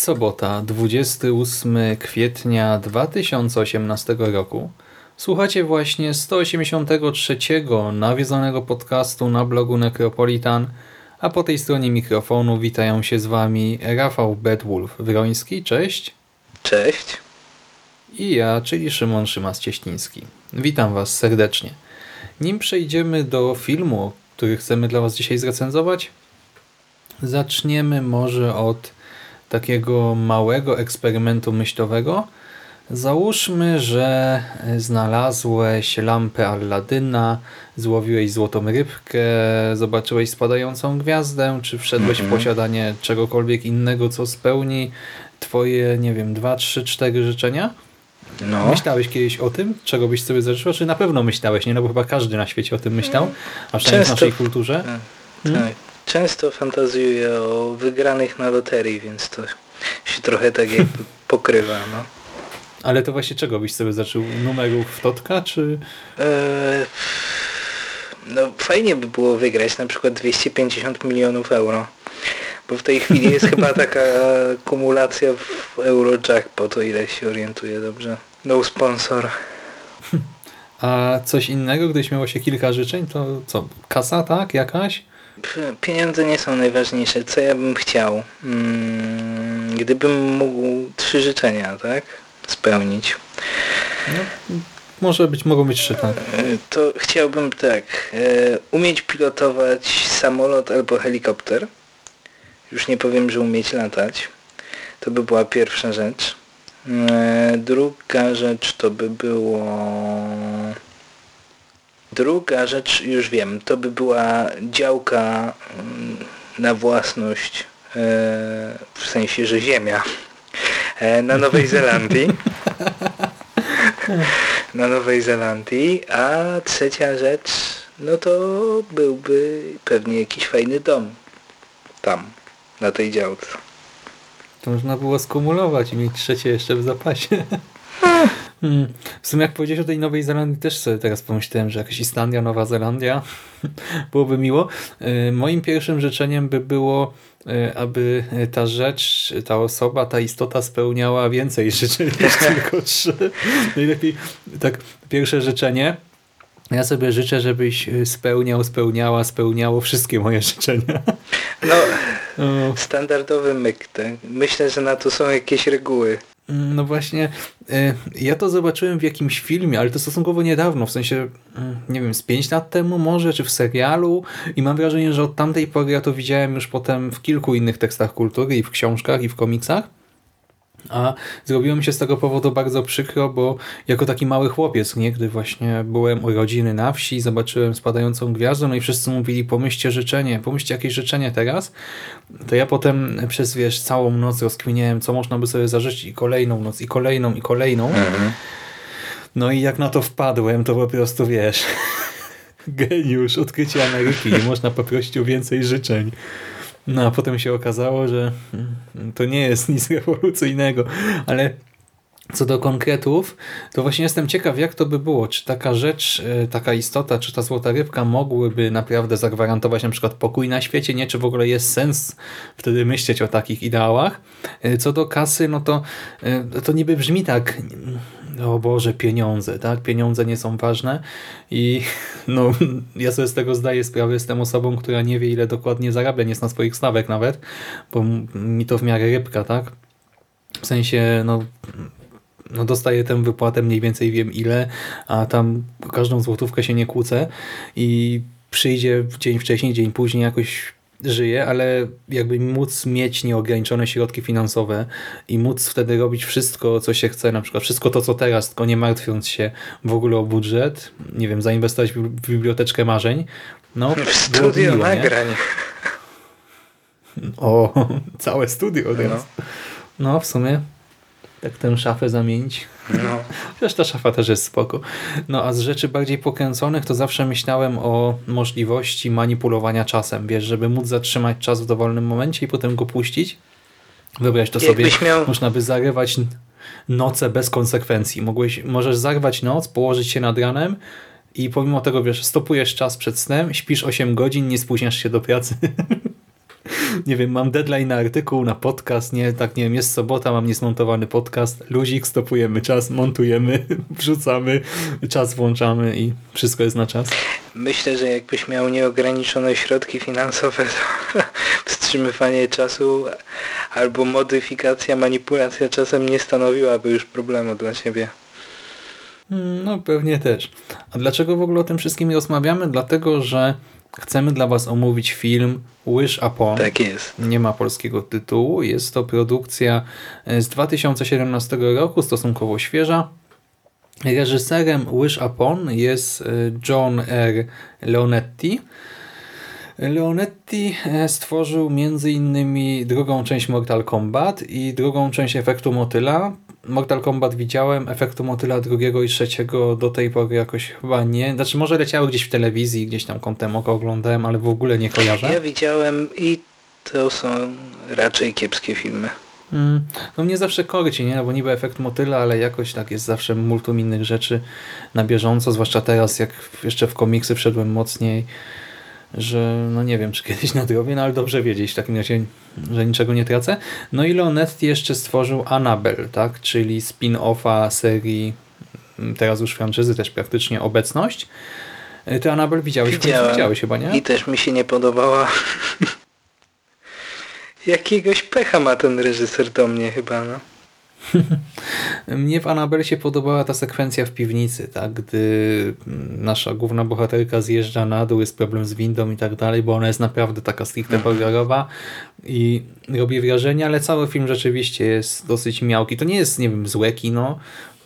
Jest sobota, 28 kwietnia 2018 roku. Słuchacie właśnie 183 nawiedzonego podcastu na blogu Necropolitan, a po tej stronie mikrofonu witają się z Wami Rafał Bedwulf-Wroński, cześć. Cześć. I ja, czyli Szymon Szymas-Cieśliński. Witam Was serdecznie. Nim przejdziemy do filmu, który chcemy dla Was dzisiaj zrecenzować, zaczniemy może od takiego małego eksperymentu myślowego. Załóżmy, że znalazłeś lampę Alladyna, złowiłeś złotą rybkę, zobaczyłeś spadającą gwiazdę, czy wszedłeś w posiadanie czegokolwiek innego, co spełni twoje, nie wiem, dwa, trzy, cztery życzenia? No, Myślałeś kiedyś o tym, czego byś sobie zażyczył? Czy na pewno myślałeś? Nie, no bo chyba każdy na świecie o tym myślał, a przynajmniej w naszej kulturze. tak. Często fantazjuję o wygranych na loterii, więc to się trochę tak jakby pokrywa, no. Ale to właśnie czego byś sobie zaczął? Numerów w totka, czy... Eee, no fajnie by było wygrać na przykład 250 milionów euro. Bo w tej chwili jest chyba taka kumulacja w Eurojackpot, o ile się orientuję dobrze. No sponsor. A coś innego, gdybyś miało się kilka życzeń, to co? Kasa, tak? Jakaś? Pieniądze nie są najważniejsze. Co ja bym chciał? Mm, gdybym mógł trzy życzenia, tak? Spełnić. No, może być, mogą być trzy, tak. E, To chciałbym tak, e, umieć pilotować samolot albo helikopter. Już nie powiem, że umieć latać. To by była pierwsza rzecz. E, Druga rzecz to by było... Druga rzecz, już wiem, to by była działka mm, na własność, e, w sensie, że ziemia, e, na Nowej Zelandii na Nowej Zelandii, a trzecia rzecz, no to byłby pewnie jakiś fajny dom tam, na tej działce. To można było skumulować i mieć trzecie jeszcze w zapasie. Hmm. W sumie jak powiedziałeś o tej Nowej Zelandii, też sobie teraz pomyślałem, że jakaś Islandia, Nowa Zelandia byłoby miło. Y, Moim pierwszym życzeniem by było, y, aby ta rzecz, ta osoba, ta istota spełniała więcej życzeń niż tylko trzy. Najlepiej tak pierwsze życzenie. Ja sobie życzę, żebyś spełniał, spełniała, spełniało wszystkie moje życzenia. No, standardowy myk, tak? Myślę, że na to są jakieś reguły. Mm, No właśnie, y, ja to zobaczyłem w jakimś filmie, ale to stosunkowo niedawno, w sensie, mm, nie wiem, z 5 lat temu może, czy w serialu i mam wrażenie, że od tamtej pory ja to widziałem już potem w kilku innych tekstach kultury i w książkach i w komiksach. A zrobiło mi się z tego powodu bardzo przykro, bo jako taki mały chłopiec, nie, gdy właśnie byłem u rodziny na wsi, zobaczyłem spadającą gwiazdę, no i wszyscy mówili, pomyślcie życzenie, pomyślcie jakieś życzenie teraz, to ja potem przez, wiesz, całą noc rozkminiałem, co można by sobie zażyczyć i kolejną noc, i kolejną, i kolejną. No i jak na to wpadłem, to po prostu, wiesz, geniusz, odkrycie Ameryki, nie można poprosić o więcej życzeń. No a potem się okazało, że to nie jest nic rewolucyjnego, ale co do konkretów, to właśnie jestem ciekaw, jak to by było. Czy taka rzecz, e, taka istota, czy ta złota rybka mogłyby naprawdę zagwarantować na przykład pokój na świecie, nie? Czy w ogóle jest sens wtedy myśleć o takich ideałach? E, Co do kasy, no to e, to niby brzmi tak, o Boże, pieniądze, tak? Pieniądze nie są ważne i no, ja sobie z tego zdaję sprawę, jestem osobą, która nie wie, ile dokładnie zarabia, nie jest na swoich stawek nawet, bo mi to w miarę rybka, tak? W sensie, no no dostaję tę wypłatę, mniej więcej wiem ile, a tam każdą złotówkę się nie kłócę i przyjdzie dzień wcześniej, dzień później jakoś żyję, ale jakby móc mieć nieograniczone środki finansowe i móc wtedy robić wszystko, co się chce, na przykład wszystko to, co teraz, tylko nie martwiąc się w ogóle o budżet, nie wiem, zainwestować w biblioteczkę marzeń, no W studio miło, nie? nagrań. O, całe studio teraz. No, w sumie tak tę szafę zamienić. No. Chociaż ta szafa też jest spoko. No a z rzeczy bardziej pokręconych to zawsze myślałem o możliwości manipulowania czasem, wiesz, żeby móc zatrzymać czas w dowolnym momencie i potem go puścić. Wyobraź to sobie, miał- można by zarywać noce bez konsekwencji. Mogłeś, możesz zarwać noc, położyć się nad ranem i pomimo tego, wiesz, stopujesz czas przed snem, śpisz 8 godzin, nie spóźniasz się do pracy. nie wiem, mam deadline na artykuł, na podcast, nie, tak nie wiem, jest sobota, mam niesmontowany podcast, luzik, stopujemy czas, montujemy, wrzucamy, czas włączamy i wszystko jest na czas. Myślę, że jakbyś miał nieograniczone środki finansowe, to wstrzymywanie czasu albo modyfikacja, manipulacja czasem nie stanowiłaby już problemu dla ciebie. Mm, No pewnie też. A dlaczego w ogóle o tym wszystkim rozmawiamy? Dlatego, że chcemy dla Was omówić film Wish Upon. Tak jest. Nie ma polskiego tytułu. Jest to produkcja e, z 2017 roku, stosunkowo świeża. Reżyserem Wish Upon jest e, John R. Leonetti. Leonetti e, stworzył m.in. drugą część Mortal Kombat i drugą część Efektu Motyla. Mortal Kombat widziałem, Efektu Motyla drugiego i trzeciego do tej pory jakoś chyba nie. Znaczy może leciały gdzieś w telewizji, gdzieś tam kątem oka oglądałem, ale w ogóle nie kojarzę. Ja widziałem i to są raczej kiepskie filmy. Mm, no mnie zawsze korci, nie? No bo niby efekt motyla, ale jakoś tak jest zawsze multum innych rzeczy na bieżąco, zwłaszcza teraz, jak jeszcze w komiksy wszedłem mocniej, że no nie wiem, czy kiedyś nadrobię, no ale dobrze wiedzieć w takim razie, że niczego nie tracę. No i Leonetti jeszcze stworzył Annabelle, tak? Czyli spin-offa serii, mm, teraz już franczyzy też praktycznie Obecność. Y, Ty Annabelle widziałeś? Widziałem. Widziałeś chyba, nie? I też mi się nie podobała. Jakiegoś pecha ma ten reżyser do mnie chyba, no. Mnie w Annabelle się podobała ta sekwencja w piwnicy, tak? gdy nasza główna bohaterka zjeżdża na dół, jest problem z windą i tak dalej, bo ona jest naprawdę taka stricte horrorowa i robi wrażenie, ale cały film rzeczywiście jest dosyć miałki. To nie jest, nie wiem, złe kino,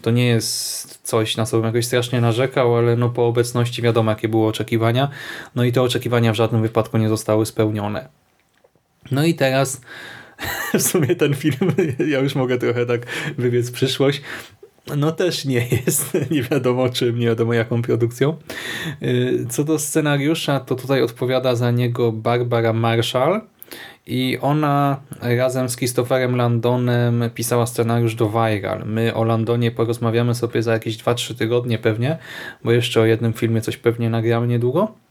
to nie jest coś, na co bym jakoś strasznie narzekał, ale no po obecności wiadomo, jakie były oczekiwania. No i te oczekiwania w żadnym wypadku nie zostały spełnione. No i teraz w sumie ten film, ja już mogę trochę tak wybiec w przyszłość, no też nie jest nie wiadomo czym, nie wiadomo jaką produkcją. Yy, Co do scenariusza, to tutaj odpowiada za niego Barbara Marshall i ona razem z Christopherem Landonem pisała scenariusz do Viral. My o Landonie porozmawiamy sobie za jakieś 2-3 tygodnie pewnie, bo jeszcze o jednym filmie coś pewnie nagramy niedługo.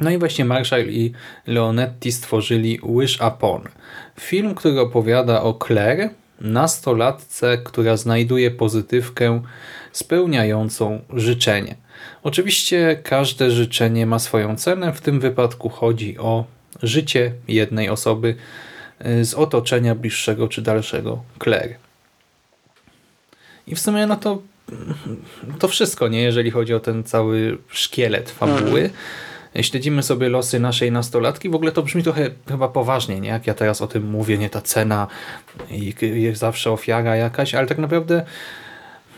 No i właśnie Marshall i Leonetti stworzyli Wish Upon. Film, który opowiada o Claire, nastolatce, która znajduje pozytywkę spełniającą życzenie. Oczywiście każde życzenie ma swoją cenę, w tym wypadku chodzi o życie jednej osoby y, z otoczenia bliższego czy dalszego Claire. I w sumie no to to wszystko, nie? Jeżeli chodzi o ten cały szkielet fabuły. Śledzimy sobie losy naszej nastolatki. W ogóle to brzmi trochę chyba poważnie, nie? Jak ja teraz o tym mówię, nie ta cena i jest zawsze ofiara jakaś, ale tak naprawdę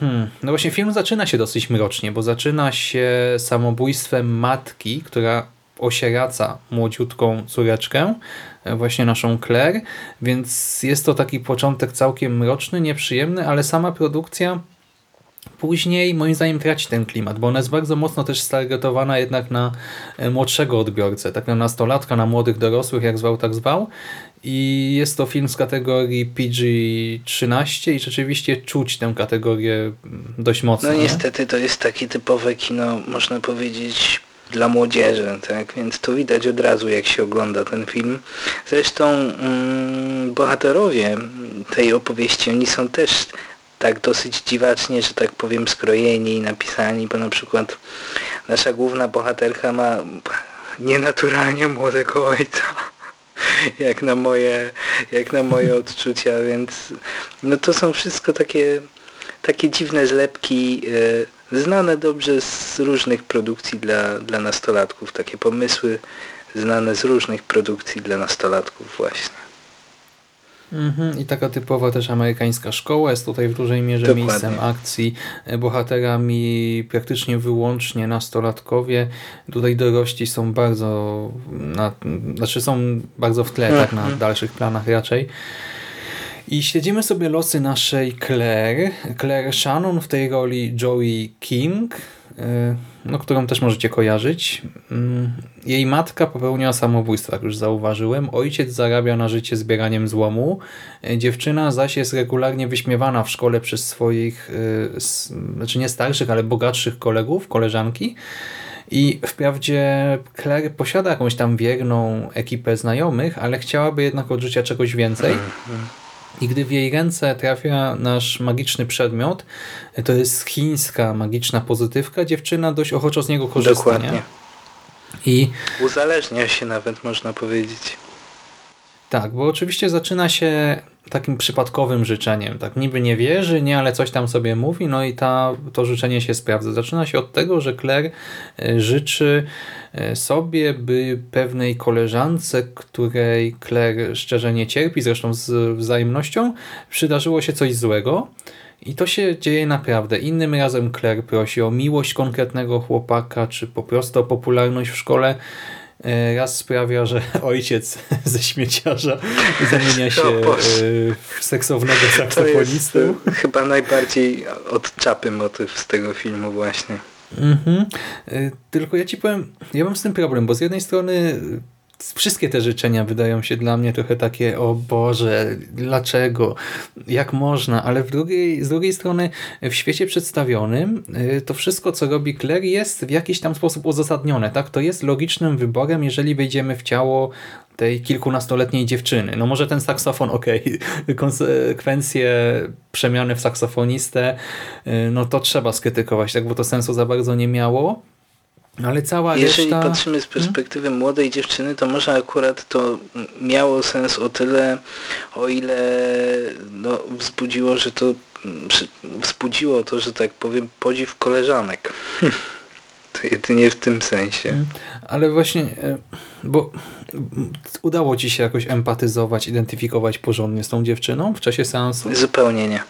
Hmm. No właśnie film zaczyna się dosyć mrocznie, bo zaczyna się samobójstwem matki, która osieraca młodziutką córeczkę, e, właśnie naszą Claire, więc jest to taki początek całkiem mroczny, nieprzyjemny, ale sama produkcja później moim zdaniem traci ten klimat, bo ona jest bardzo mocno też stargetowana jednak na e, młodszego odbiorcę, tak na nastolatka, na młodych dorosłych, jak zwał, tak zwał. I jest to film z kategorii PG-13 i rzeczywiście czuć tę kategorię mm, dość mocno. No nie? niestety to jest takie typowe kino, można powiedzieć, dla młodzieży, tak? Więc to widać od razu, jak się ogląda ten film. Zresztą mm, bohaterowie tej opowieści, oni są też tak dosyć dziwacznie, że tak powiem, skrojeni i napisani, bo na przykład nasza główna bohaterka ma nienaturalnie młodego ojca. Jak na moje, jak na moje odczucia, więc no to są wszystko takie, takie dziwne zlepki, e, znane dobrze z różnych produkcji dla, dla nastolatków, takie pomysły znane z różnych produkcji dla nastolatków właśnie. Mhm, I taka typowa też amerykańska szkoła jest tutaj w dużej mierze Dokładnie. miejscem akcji. E, Bohaterami praktycznie wyłącznie nastolatkowie. Tutaj dorośli są bardzo, na, znaczy są bardzo w tle, tak na Mhm. dalszych planach raczej. I śledzimy sobie losy naszej Claire. Claire Shannon w tej roli Joey King, no, którą też możecie kojarzyć. Mm, Jej matka popełniła samobójstwo, jak już zauważyłem. Ojciec zarabia na życie zbieraniem złomu. E, Dziewczyna zaś jest regularnie wyśmiewana w szkole przez swoich, s- znaczy nie starszych, ale bogatszych kolegów, koleżanki. I wprawdzie Claire posiada jakąś tam wierną ekipę znajomych, ale chciałaby jednak od życia czegoś więcej. I gdy w jej ręce trafia nasz magiczny przedmiot, to jest chińska magiczna pozytywka, dziewczyna dość ochoczo z niego korzysta. Dokładnie. Nie? I Uzależnia się nawet, można powiedzieć. tak, bo oczywiście zaczyna się takim przypadkowym życzeniem. Tak niby nie wierzy, nie, ale coś tam sobie mówi, no i ta, to życzenie się sprawdza. Zaczyna się od tego, że Claire e, życzy e, sobie, by pewnej koleżance, której Claire szczerze nie cierpi, zresztą z wzajemnością, przydarzyło się coś złego. I to się dzieje naprawdę. Innym razem Claire prosi o miłość konkretnego chłopaka, czy po prostu o popularność w szkole. E, Raz sprawia, że ojciec ze śmieciarza zamienia się e, w seksownego saksofonistę. e, chyba najbardziej od czapy motyw z tego filmu właśnie. Mhm. Y, Tylko ja ci powiem, ja mam z tym problem, bo z jednej strony wszystkie te życzenia wydają się dla mnie trochę takie, o Boże, dlaczego, jak można, ale w drugiej, z drugiej strony w świecie przedstawionym y, to wszystko, co robi Claire jest w jakiś tam sposób uzasadnione, tak? To jest logicznym wyborem, jeżeli wejdziemy w ciało tej kilkunastoletniej dziewczyny. No może ten saksofon, okej, konsekwencje przemiany w saksofonistę, y, no to trzeba skrytykować, tak, bo to sensu za bardzo nie miało. Ale cała Jeżeli reszta... patrzymy z perspektywy młodej dziewczyny, to może akurat to miało sens o tyle, o ile no, wzbudziło, że to wzbudziło to, że tak powiem, podziw koleżanek. To jedynie w tym sensie. Ale właśnie, e, bo udało ci się jakoś empatyzować, identyfikować porządnie z tą dziewczyną w czasie seansu? Zupełnie nie.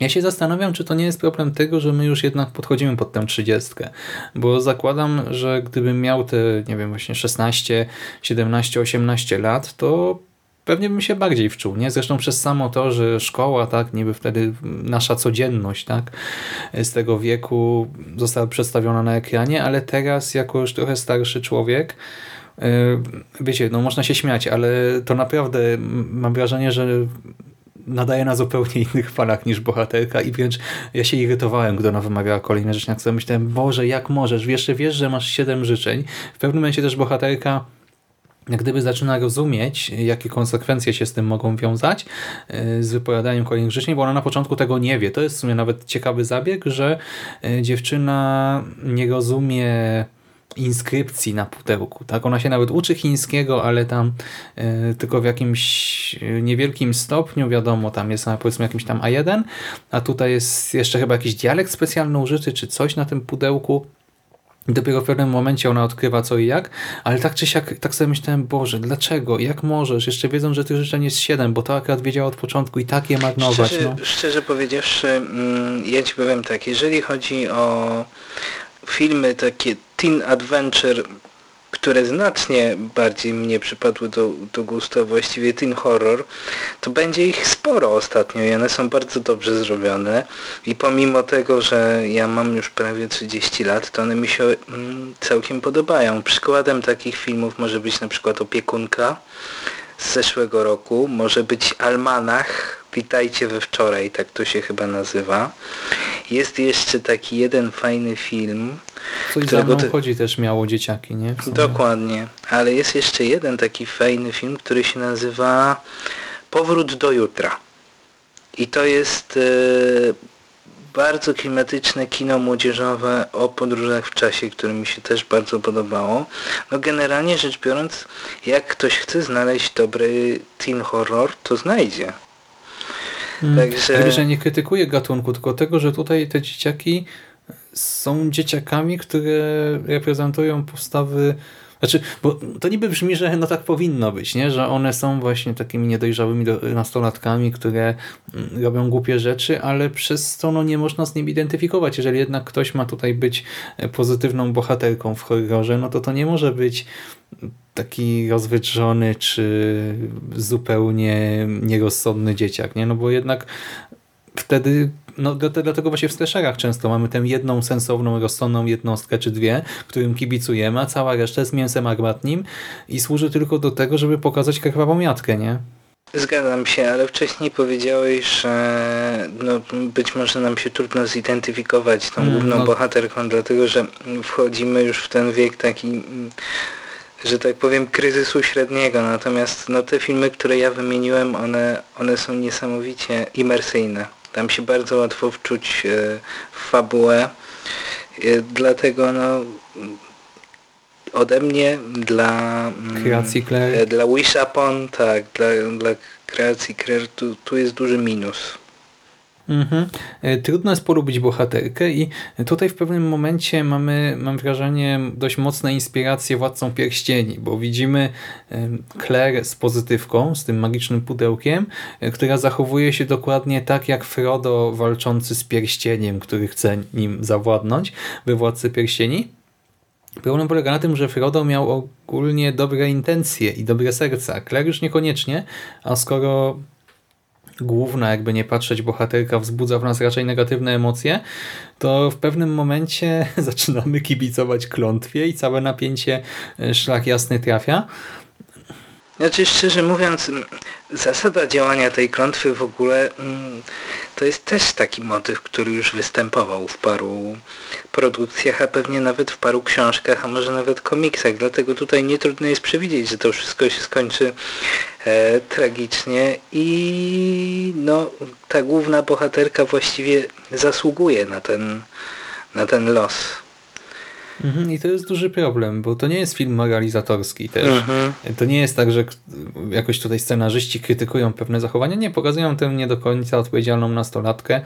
Ja się zastanawiam, czy to nie jest problem tego, że my już jednak podchodzimy pod tę trzydziestkę, bo zakładam, że gdybym miał te, nie wiem, właśnie 16, 17, 18 lat, to pewnie bym się bardziej wczuł, nie? Zresztą przez samo to, że szkoła, tak, niby wtedy nasza codzienność, tak, z tego wieku została przedstawiona na ekranie, ale teraz jako już trochę starszy człowiek, yy, wiecie, no można się śmiać, ale to naprawdę mam wrażenie, że nadaje na zupełnie innych falach niż bohaterka i wręcz ja się irytowałem, gdy ona wymawiała kolejne. Jak sobie myślałem, Boże, jak możesz? Jeszcze wiesz, że masz siedem życzeń. W pewnym momencie też bohaterka gdyby zaczyna rozumieć, jakie konsekwencje się z tym mogą wiązać e, z wypowiadaniem kolejnych życzeń, bo ona na początku tego nie wie. To jest w sumie nawet ciekawy zabieg, że e, dziewczyna nie rozumie inskrypcji na pudełku. Tak? Ona się nawet uczy chińskiego, ale tam e, tylko w jakimś e, niewielkim stopniu, wiadomo, tam jest na powiedzmy jakimś tam A1, a tutaj jest jeszcze chyba jakiś dialekt specjalny użyty, czy coś na tym pudełku. I dopiero w pewnym momencie ona odkrywa co i jak, ale tak czy siak, tak sobie myślałem, Boże, dlaczego? Jak możesz? Jeszcze wiedząc, że tych życzeń jest siedem, bo to akurat wiedziała od początku i tak je marnować. Szczerze, No. szczerze powiedziawszy, mm, ja Ci powiem tak, jeżeli chodzi o filmy takie teen adventure, które znacznie bardziej mnie przypadły do, do gustu, a właściwie teen horror, to będzie ich sporo ostatnio i one są bardzo dobrze zrobione i pomimo tego, że ja mam już prawie 30 lat, to one mi się mm, całkiem podobają. Przykładem takich filmów może być na przykład Opiekunka z zeszłego roku, może być Almanach, Witajcie we wczoraj, tak to się chyba nazywa. Jest jeszcze taki jeden fajny film, Coś za którego mną ty- chodzi też miało dzieciaki, nie? Dokładnie, ale jest jeszcze jeden taki fajny film, który się nazywa Powrót do jutra. I to jest e, bardzo klimatyczne kino młodzieżowe o podróżach w czasie, które mi się też bardzo podobało. No generalnie rzecz biorąc, jak ktoś chce znaleźć dobry teen horror, to znajdzie. Mm, Także- Także... że nie krytykuję gatunku, tylko tego, że tutaj te dzieciaki są dzieciakami, które reprezentują postawy znaczy, bo to niby brzmi, że no tak powinno być, nie? że one są właśnie takimi niedojrzałymi do- nastolatkami, które mm, robią głupie rzeczy, ale przez to no, nie można z nim identyfikować. Jeżeli jednak ktoś ma tutaj być e, pozytywną bohaterką w horrorze, no to to nie może być taki rozwydrzony czy zupełnie nierozsądny dzieciak, nie? No bo jednak wtedy, no dlate- dlatego właśnie w slasherach często mamy tę jedną sensowną, rozsądną jednostkę czy dwie, którym kibicujemy, a cała reszta jest mięsem armatnim i służy tylko do tego, żeby pokazać krwawą jatkę, nie? Zgadzam się, ale wcześniej powiedziałeś, że no, być może nam się trudno zidentyfikować tą Mm, główną no. bohaterką, dlatego że wchodzimy już w ten wiek taki, że tak powiem, kryzysu średniego. Natomiast no, te filmy, które ja wymieniłem, one, one są niesamowicie imersyjne. Tam się bardzo łatwo wczuć e, w fabułę. E, Dlatego no, ode mnie dla mm, Kreacji Claire. e, dla Wish Upon, tak, dla, dla kreacji Claire tu, tu jest duży minus. Mhm. E, Trudno jest polubić bohaterkę i tutaj w pewnym momencie mamy, mam wrażenie, dość mocne inspiracje Władcą Pierścieni, bo widzimy Claire z pozytywką, z tym magicznym pudełkiem, e, która zachowuje się dokładnie tak jak Frodo walczący z pierścieniem, który chce nim zawładnąć we Władcy Pierścieni. Problem polega na tym, że Frodo miał ogólnie dobre intencje i dobre serca. Claire już niekoniecznie, a skoro główna, jakby nie patrzeć, bohaterka wzbudza w nas raczej negatywne emocje, to w pewnym momencie zaczynamy kibicować klątwie i całe napięcie e, szlak jasny trafia. Znaczy szczerze mówiąc, zasada działania tej klątwy w ogóle to jest też taki motyw, który już występował w paru produkcjach, a pewnie nawet w paru książkach, a może nawet komiksach. Dlatego tutaj nie trudno jest przewidzieć, że to wszystko się skończy e, tragicznie i no ta główna bohaterka właściwie zasługuje na ten, na ten los. Mhm, I to jest duży problem, bo to nie jest film moralizatorski też. Mhm. To nie jest tak, że jakoś tutaj scenarzyści krytykują pewne zachowania. Nie, pokazują tę nie do końca odpowiedzialną nastolatkę.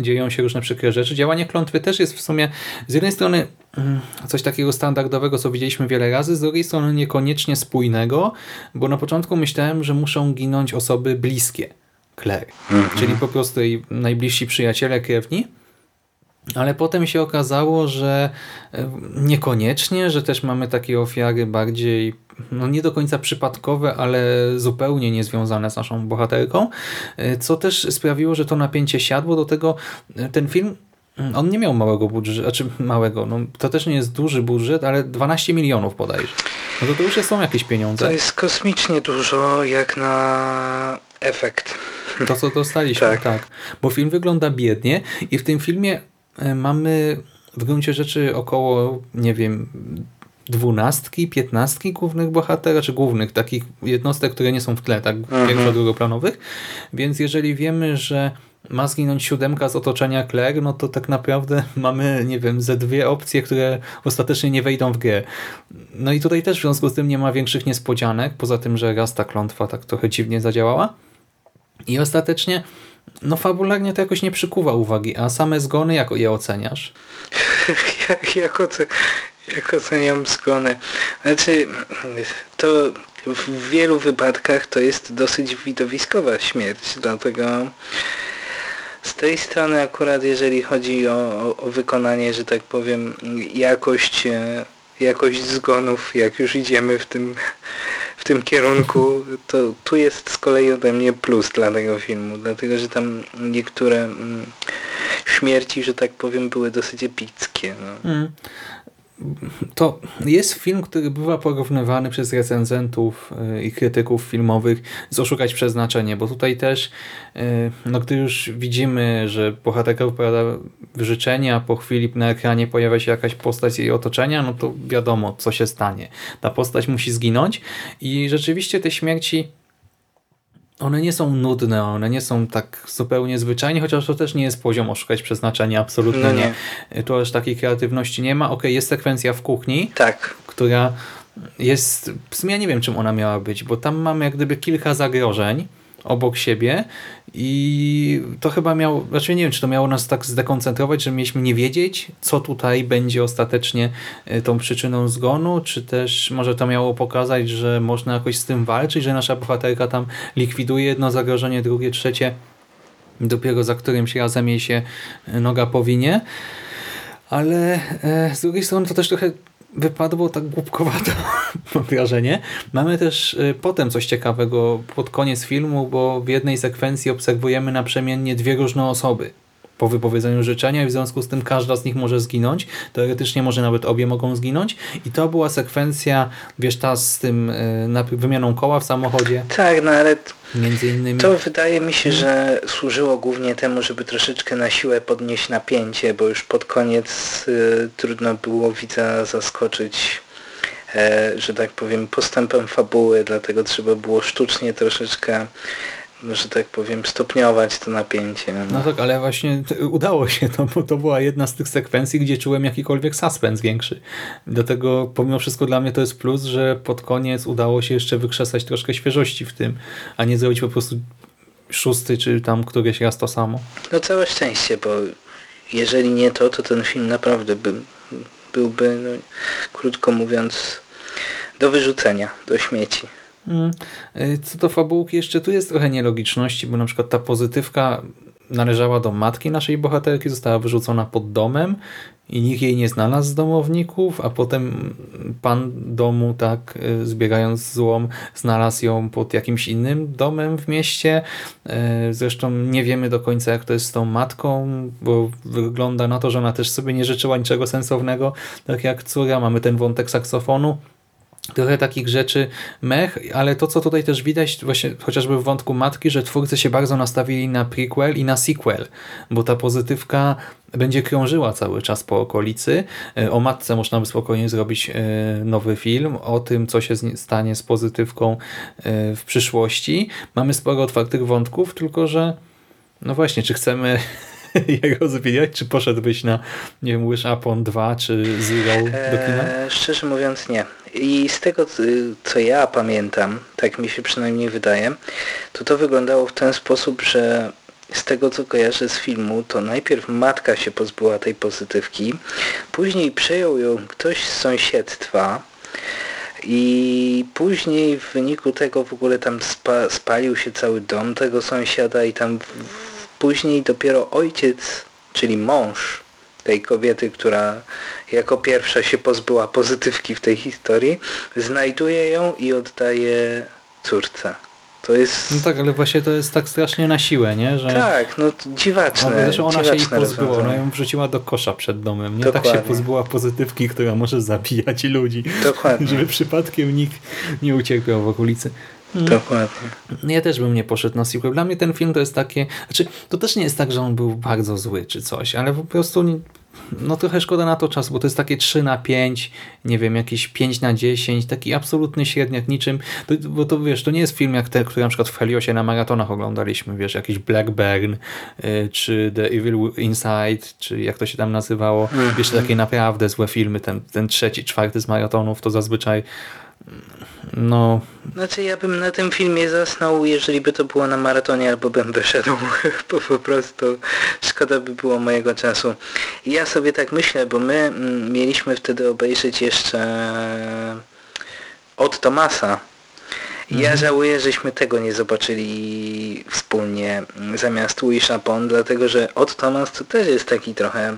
Dzieją się różne przykre rzeczy. Działanie klątwy też jest w sumie z jednej strony mm, coś takiego standardowego, co widzieliśmy wiele razy, z drugiej strony niekoniecznie spójnego, bo na początku myślałem, że muszą ginąć osoby bliskie Claire, czyli po prostu jej najbliżsi przyjaciele, krewni. Ale potem się okazało, że e, niekoniecznie, że też mamy takie ofiary bardziej, no nie do końca przypadkowe, ale zupełnie niezwiązane z naszą bohaterką, e, co też sprawiło, że to napięcie siadło. Do tego e, ten film, mm, on nie miał małego budżetu, znaczy małego, no to też nie jest duży budżet, ale 12 milionów bodajże. No to to już są jakieś pieniądze. To jest kosmicznie dużo jak na efekt. To, co dostaliśmy, tak. Tak. Bo film wygląda biednie i w tym filmie mamy w gruncie rzeczy około, nie wiem, dwunastki, piętnastki głównych bohaterów, czy głównych takich jednostek, które nie są w tle, tak Mhm. pierwszo-drugoplanowych. Więc jeżeli wiemy, że ma zginąć siódemka z otoczenia Claire, no to tak naprawdę mamy, nie wiem, ze dwie opcje, które ostatecznie nie wejdą w grę. No i tutaj też w związku z tym nie ma większych niespodzianek, poza tym, że raz ta klątwa tak trochę dziwnie zadziałała. I ostatecznie, no fabularnie to jakoś nie przykuwa uwagi, a same zgony, jak je oceniasz? jak, jak, oce, jak oceniam zgony. Znaczy, to w wielu wypadkach to jest dosyć widowiskowa śmierć, dlatego z tej strony akurat jeżeli chodzi o, o, o wykonanie, że tak powiem, jakość e, jakość zgonów, jak już idziemy w tym, w tym kierunku, to tu jest z kolei ode mnie plus dla tego filmu, dlatego że tam niektóre mm, śmierci, że tak powiem, były dosyć epickie. No. Mm. To jest film, który bywa porównywany przez recenzentów y, i krytyków filmowych z Oszukać Przeznaczenie, bo tutaj też, y, no gdy już widzimy, że bohaterka wypowiada życzenia, po chwili na ekranie pojawia się jakaś postać jej otoczenia, no to wiadomo, co się stanie. Ta postać musi zginąć i rzeczywiście te śmierci one nie są nudne, one nie są tak zupełnie zwyczajnie, chociaż to też nie jest poziom oszukać przeznaczenia, absolutnie No nie. nie. Tu aż takiej kreatywności nie ma. Ok, jest sekwencja w kuchni, Tak, która jest, w sumie ja nie wiem czym ona miała być, bo tam mamy jak gdyby kilka zagrożeń obok siebie i to chyba miało, znaczy nie wiem, czy to miało nas tak zdekoncentrować, że mieliśmy nie wiedzieć, co tutaj będzie ostatecznie e, tą przyczyną zgonu, czy też może to miało pokazać, że można jakoś z tym walczyć, że nasza bohaterka tam likwiduje jedno zagrożenie, drugie, trzecie, dopiero za którymś razem jej się e, noga powinie. Ale e, z drugiej strony to też trochę wypadło tak głupkowato, mam wrażenie. Mamy też y, potem coś ciekawego pod koniec filmu, bo w jednej sekwencji obserwujemy naprzemiennie dwie różne osoby po wypowiedzeniu życzenia i w związku z tym każda z nich może zginąć. Teoretycznie może nawet obie mogą zginąć. I to była sekwencja, wiesz, ta z tym y, wymianą koła w samochodzie, tak, no ale między innymi. to wydaje mi się, że służyło głównie temu, żeby troszeczkę na siłę podnieść napięcie, bo już pod koniec y, trudno było widza zaskoczyć, e, że tak powiem, postępem fabuły, dlatego trzeba było sztucznie troszeczkę, że tak powiem, stopniować to napięcie. No tak, ale właśnie udało się to, bo to była jedna z tych sekwencji, gdzie czułem jakikolwiek suspens większy. Dlatego pomimo wszystko dla mnie to jest plus, że pod koniec udało się jeszcze wykrzesać troszkę świeżości w tym, a nie zrobić po prostu szósty czy tam któryś raz to samo. No całe szczęście, bo jeżeli nie to, to ten film naprawdę by, byłby, no, krótko mówiąc, do wyrzucenia, do śmieci. Mm. Y, Co do fabułki jeszcze tu jest trochę nielogiczności, bo na przykład ta pozytywka należała do matki naszej bohaterki, została wyrzucona pod domem i nikt jej nie znalazł z domowników, a potem pan domu, tak y, zbiegając złom, znalazł ją pod jakimś innym domem w mieście. Y, Zresztą nie wiemy do końca, jak to jest z tą matką, bo wygląda na to, że ona też sobie nie życzyła niczego sensownego, tak jak córa. Mamy ten wątek saksofonu, trochę takich rzeczy mech, ale to co tutaj też widać właśnie chociażby w wątku matki, że twórcy się bardzo nastawili na prequel i na sequel, bo ta pozytywka będzie krążyła cały czas po okolicy. E, O matce można by spokojnie zrobić e, nowy film, o tym co się stanie z pozytywką e, w przyszłości. Mamy sporo otwartych wątków, tylko że no właśnie, czy chcemy je rozwijać, czy poszedłbyś na nie wiem, Wish Upon 2 czy Zero do kina? Eee, szczerze mówiąc nie. I z tego co ja pamiętam, tak mi się przynajmniej wydaje, to to wyglądało w ten sposób, że z tego co kojarzę z filmu, to najpierw matka się pozbyła tej pozytywki, później przejął ją ktoś z sąsiedztwa i później w wyniku tego w ogóle tam spa, spalił się cały dom tego sąsiada i tam później dopiero ojciec, czyli mąż tej kobiety, która jako pierwsza się pozbyła pozytywki w tej historii, znajduje ją i oddaje córce. To jest... No tak, ale właśnie to jest tak strasznie na siłę, nie? Że Tak, no dziwaczne. Ona, zresztą ona się jej pozbyła, ona ją wrzuciła do kosza przed domem. Nie? Tak się Dokładnie. pozbyła pozytywki, która może zabijać ludzi. Dokładnie. Żeby przypadkiem nikt nie ucierpiał w okolicy. Dokładnie. Ja też bym nie poszedł na sequel. Dla mnie ten film to jest takie... Znaczy, to też nie jest tak, że on był bardzo zły czy coś, ale po prostu nie- no trochę szkoda na to czasu, bo to jest takie 3 na 5, nie wiem, jakieś 5 na 10, taki absolutny średniak niczym, to, bo to wiesz, to nie jest film jak te, które na przykład w Heliosie na maratonach oglądaliśmy, wiesz, jakiś Blackburn, y, czy The Evil Inside, czy jak to się tam nazywało, wiesz, takie naprawdę złe filmy, ten, ten trzeci, czwarty z maratonów, to zazwyczaj no, Znaczy ja bym na tym filmie zasnął, jeżeli by to było na maratonie, albo bym wyszedł, bo po prostu szkoda by było mojego czasu. Ja sobie tak myślę, bo my mm, mieliśmy wtedy obejrzeć jeszcze od Tomasa. Ja żałuję, żeśmy tego nie zobaczyli wspólnie mm, zamiast Wish Upon, dlatego że od Thomas to też jest taki trochę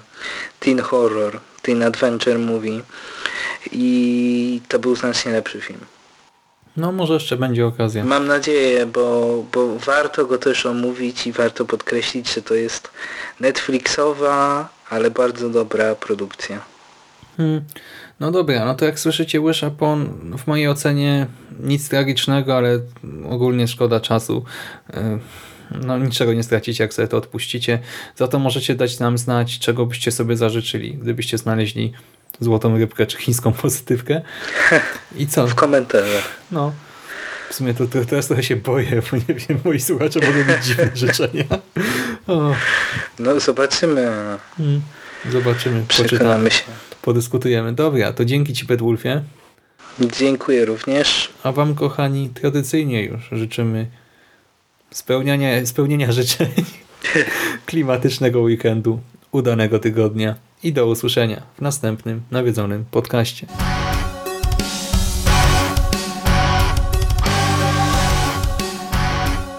teen horror, teen adventure movie. I to był znacznie lepszy film. No może jeszcze będzie okazja. Mam nadzieję, bo, bo warto go też omówić i warto podkreślić, że to jest Netflixowa, ale bardzo dobra produkcja. Hmm. No dobra, no to jak słyszycie Łyszapon, w mojej ocenie nic tragicznego, ale ogólnie szkoda czasu. E, No niczego nie stracicie, jak sobie to odpuścicie. Za to możecie dać nam znać, czego byście sobie zażyczyli, gdybyście znaleźli złotą rybkę czy chińską pozytywkę. I co? W komentarzach. No. W sumie to, to teraz trochę się boję, bo nie wiem, moi słuchacze mogą mieć dziwne życzenia. O, No zobaczymy. mm. Zobaczymy, Przekonamy się. podyskutujemy. Dobra, to dzięki Ci Petwulfie. Dziękuję również. A Wam, kochani, tradycyjnie już życzymy spełniania, spełnienia życzeń, klimatycznego weekendu, udanego tygodnia i do usłyszenia w następnym nawiedzonym podcaście.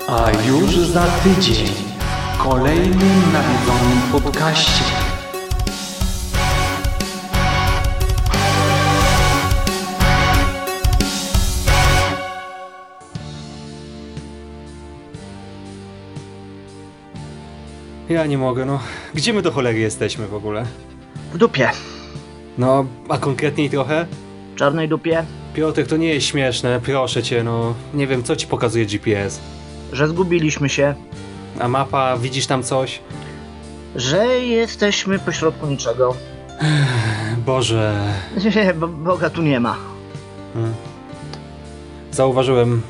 A już za tydzień w kolejnym nawiedzonym podcaście. Ja nie mogę, no. Gdzie my do cholery jesteśmy w ogóle? W dupie. No, a konkretniej trochę? W czarnej dupie, Piotrek, to nie jest śmieszne, proszę cię, no. Nie wiem, co ci pokazuje GPS. że zgubiliśmy się, A mapa, widzisz tam coś? że jesteśmy pośrodku niczego. Boże. Nie, bo Boga tu nie ma. Hmm. Zauważyłem.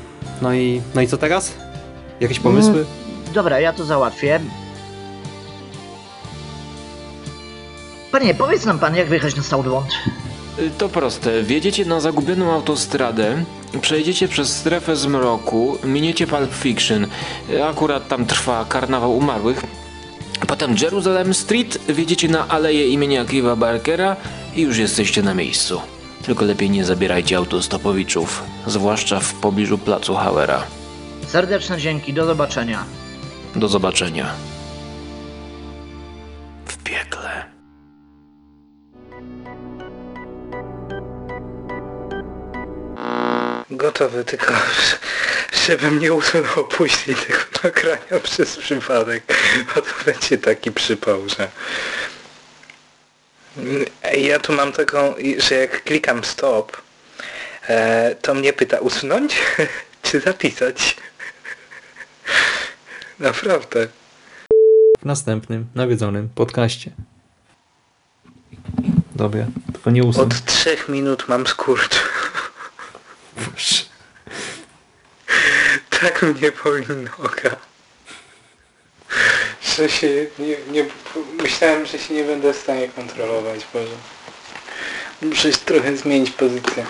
No i, no i co teraz? Jakieś pomysły? Dobra, ja to załatwię. Panie, powiedz nam pan, jak wyjechać na Southbound. To proste. Wjedziecie na zagubioną autostradę, przejdziecie przez strefę zmroku, miniecie Pulp Fiction. Akurat tam trwa karnawał umarłych. Potem Jerusalem Street, wjedziecie na aleję imienia Clive'a Barkera i już jesteście na miejscu. Tylko lepiej nie zabierajcie autostopowiczów, zwłaszcza w pobliżu placu Hauera. Serdeczne dzięki, do zobaczenia. Do zobaczenia. Gotowy, tylko żebym nie usunął później tego nagrania przez przypadek, bo to będzie taki przypał, że... Ja tu mam taką, że jak klikam stop, e, to mnie pyta usunąć czy zapisać. Naprawdę. W następnym nawiedzonym podcaście. Dobra, tylko nie usuń. Od trzech minut mam skurcz. Tak mnie boli noga. Że się nie, nie... Myślałem, że się nie będę w stanie kontrolować, Boże. Muszę trochę zmienić pozycję.